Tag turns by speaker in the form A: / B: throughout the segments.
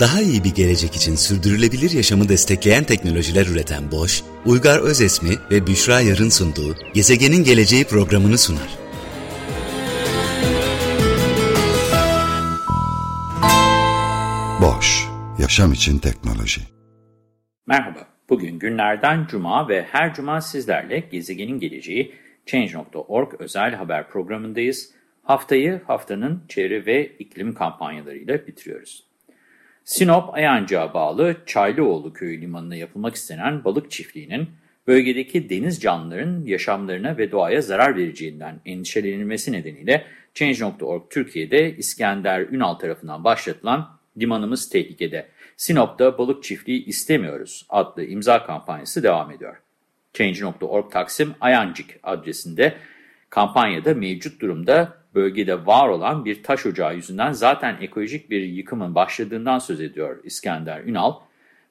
A: Daha iyi bir gelecek için sürdürülebilir yaşamı destekleyen teknolojiler üreten Boş, Uygar Özesmi ve Büşra Yarın sunduğu Gezegenin Geleceği programını sunar.
B: Boş, yaşam için teknoloji.
C: Merhaba, bugün günlerden cuma ve her cuma sizlerle Gezegenin Geleceği Change.org özel haber programındayız. Haftayı haftanın çevre ve iklim kampanyalarıyla bitiriyoruz. Sinop Ayancı'ya bağlı Çaylıoğlu Köyü limanına yapılmak istenen balık çiftliğinin bölgedeki deniz canlıların yaşamlarına ve doğaya zarar vereceğinden endişelenilmesi nedeniyle Change.org Türkiye'de İskender Ünal tarafından başlatılan limanımız tehlikede, Sinop'ta balık çiftliği istemiyoruz adlı imza kampanyası devam ediyor. Change.org Taksim Ayancık adresinde kampanyada mevcut durumda bölgede var olan bir taş ocağı yüzünden zaten ekolojik bir yıkımın başladığından söz ediyor İskender Ünal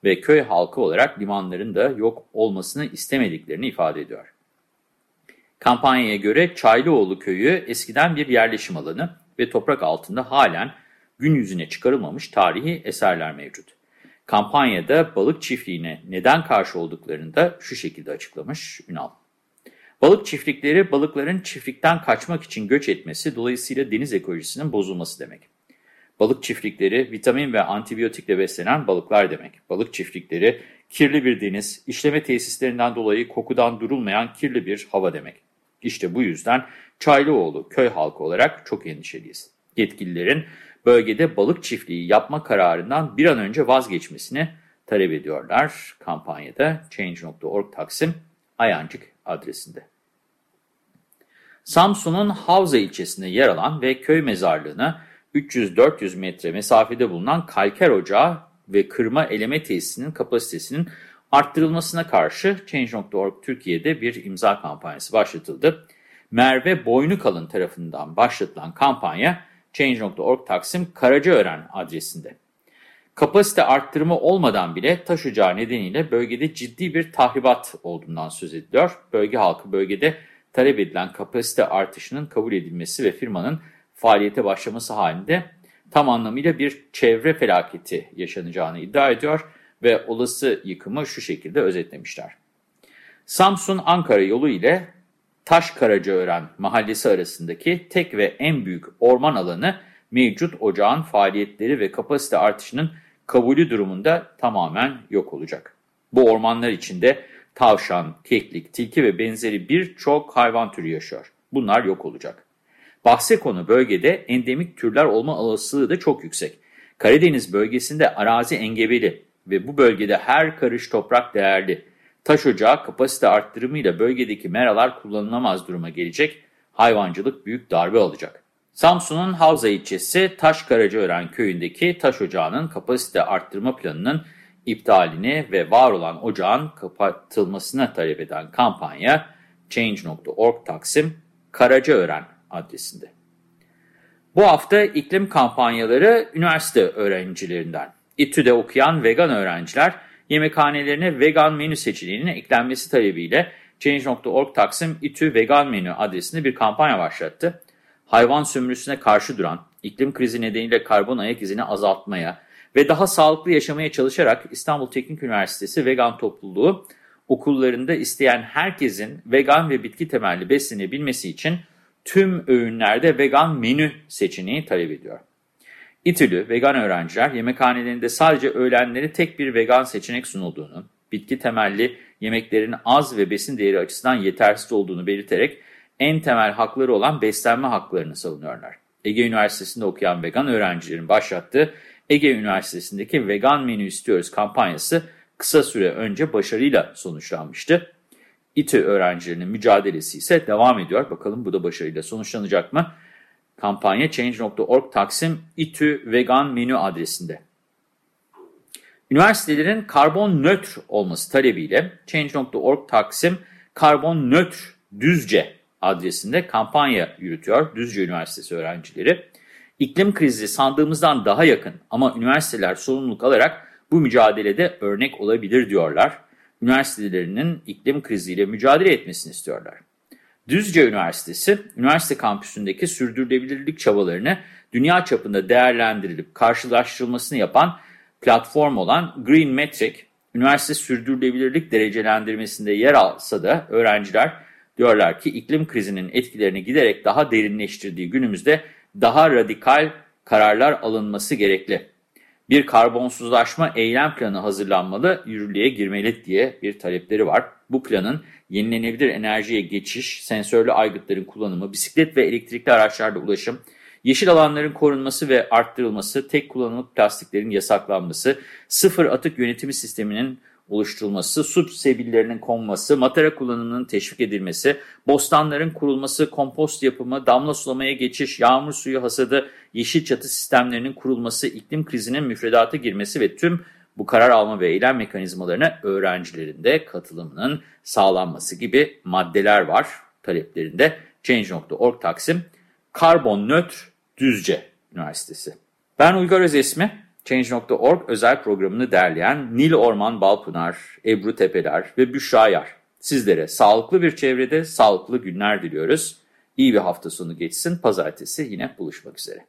C: ve köy halkı olarak limanların da yok olmasını istemediklerini ifade ediyor. Kampanyaya göre Çaylıoğlu köyü eskiden bir yerleşim alanı ve toprak altında halen gün yüzüne çıkarılmamış tarihi eserler mevcut. Kampanyada balık çiftliğine neden karşı olduklarını da şu şekilde açıklamış Ünal. Balık çiftlikleri balıkların çiftlikten kaçmak için göç etmesi dolayısıyla deniz ekolojisinin bozulması demek. Balık çiftlikleri vitamin ve antibiyotikle beslenen balıklar demek. Balık çiftlikleri kirli bir deniz, işleme tesislerinden dolayı kokudan durulmayan kirli bir hava demek. İşte bu yüzden Çaylıoğlu köy halkı olarak çok endişeliyiz. Yetkililerin bölgede balık çiftliği yapma kararından bir an önce vazgeçmesini talep ediyorlar. Kampanyada Change.org Taksim Ayancık adresinde. Samsun'un Havza ilçesinde yer alan ve köy mezarlığına 300-400 metre mesafede bulunan kalker ocağı ve kırma eleme tesisinin kapasitesinin arttırılmasına karşı Change.org Türkiye'de bir imza kampanyası başlatıldı. Merve Boynukalın tarafından başlatılan kampanya Change.org Taksim Karacaören adresinde. Kapasite arttırımı olmadan bile taş ocağı nedeniyle bölgede ciddi bir tahribat olduğundan söz ediliyor. Bölge halkı bölgede talep edilen kapasite artışının kabul edilmesi ve firmanın faaliyete başlaması halinde tam anlamıyla bir çevre felaketi yaşanacağını iddia ediyor ve olası yıkımı şu şekilde özetlemişler. Samsun-Ankara yolu ile Taşkaracaören mahallesi arasındaki tek ve en büyük orman alanı mevcut ocağın faaliyetleri ve kapasite artışının kabulü durumunda tamamen yok olacak. Bu ormanlar içinde tavşan, keklik, tilki ve benzeri birçok hayvan türü yaşıyor. Bunlar yok olacak. Bahse konu bölgede endemik türler olma olasılığı da çok yüksek. Karadeniz bölgesinde arazi engebeli ve bu bölgede her karış toprak değerli. Taş ocağı kapasite arttırımıyla bölgedeki meralar kullanılamaz duruma gelecek, hayvancılık büyük darbe alacak. Samsun'un Havza ilçesi Taşkaracaören köyündeki taş ocağının kapasite arttırma planının iptalini ve var olan ocağın kapatılmasına talep eden kampanya Change.org Taksim Karacaören adresinde. Bu hafta iklim kampanyaları üniversite öğrencilerinden. İTÜ'de okuyan vegan öğrenciler yemekhanelerine vegan menü seçeneğinin eklenmesi talebiyle Change.org Taksim İTÜ Vegan Menü adresinde bir kampanya başlattı hayvan sömürüsüne karşı duran, iklim krizi nedeniyle karbon ayak izini azaltmaya ve daha sağlıklı yaşamaya çalışarak İstanbul Teknik Üniversitesi Vegan Topluluğu okullarında isteyen herkesin vegan ve bitki temelli beslenebilmesi için tüm öğünlerde vegan menü seçeneği talep ediyor. İTÜ'lü vegan öğrenciler yemekhanelerinde sadece öğlenleri tek bir vegan seçenek sunulduğunu, bitki temelli yemeklerin az ve besin değeri açısından yetersiz olduğunu belirterek en temel hakları olan beslenme haklarını savunuyorlar. Ege Üniversitesi'nde okuyan vegan öğrencilerin başlattığı Ege Üniversitesi'ndeki vegan menü istiyoruz kampanyası kısa süre önce başarıyla sonuçlanmıştı. İTÜ öğrencilerinin mücadelesi ise devam ediyor. Bakalım bu da başarıyla sonuçlanacak mı? Kampanya Change.org Taksim İTÜ Vegan Menü adresinde. Üniversitelerin karbon nötr olması talebiyle Change.org Taksim Karbon Nötr Düzce adresinde kampanya yürütüyor Düzce Üniversitesi öğrencileri. İklim krizi sandığımızdan daha yakın ama üniversiteler sorumluluk alarak bu mücadelede örnek olabilir diyorlar. Üniversitelerinin iklim kriziyle mücadele etmesini istiyorlar. Düzce Üniversitesi, üniversite kampüsündeki sürdürülebilirlik çabalarını dünya çapında değerlendirilip karşılaştırılmasını yapan platform olan Green Metric, üniversite sürdürülebilirlik derecelendirmesinde yer alsa da öğrenciler diyorlar ki iklim krizinin etkilerini giderek daha derinleştirdiği günümüzde daha radikal kararlar alınması gerekli. Bir karbonsuzlaşma eylem planı hazırlanmalı, yürürlüğe girmeli diye bir talepleri var. Bu planın yenilenebilir enerjiye geçiş, sensörlü aygıtların kullanımı, bisiklet ve elektrikli araçlarda ulaşım, yeşil alanların korunması ve arttırılması, tek kullanımlık plastiklerin yasaklanması, sıfır atık yönetimi sisteminin oluşturulması, su sebillerinin konması, matara kullanımının teşvik edilmesi, bostanların kurulması, kompost yapımı, damla sulamaya geçiş, yağmur suyu hasadı, yeşil çatı sistemlerinin kurulması, iklim krizinin müfredata girmesi ve tüm bu karar alma ve eylem mekanizmalarına öğrencilerin de katılımının sağlanması gibi maddeler var taleplerinde. Change.org Taksim Karbon Nötr Düzce Üniversitesi. Ben Uygar Özesmi. Change.org özel programını derleyen Nil Orman Balpınar, Ebru Tepeler ve Büşra Yar. Sizlere sağlıklı bir çevrede sağlıklı günler diliyoruz. İyi bir hafta sonu geçsin. Pazartesi yine buluşmak üzere.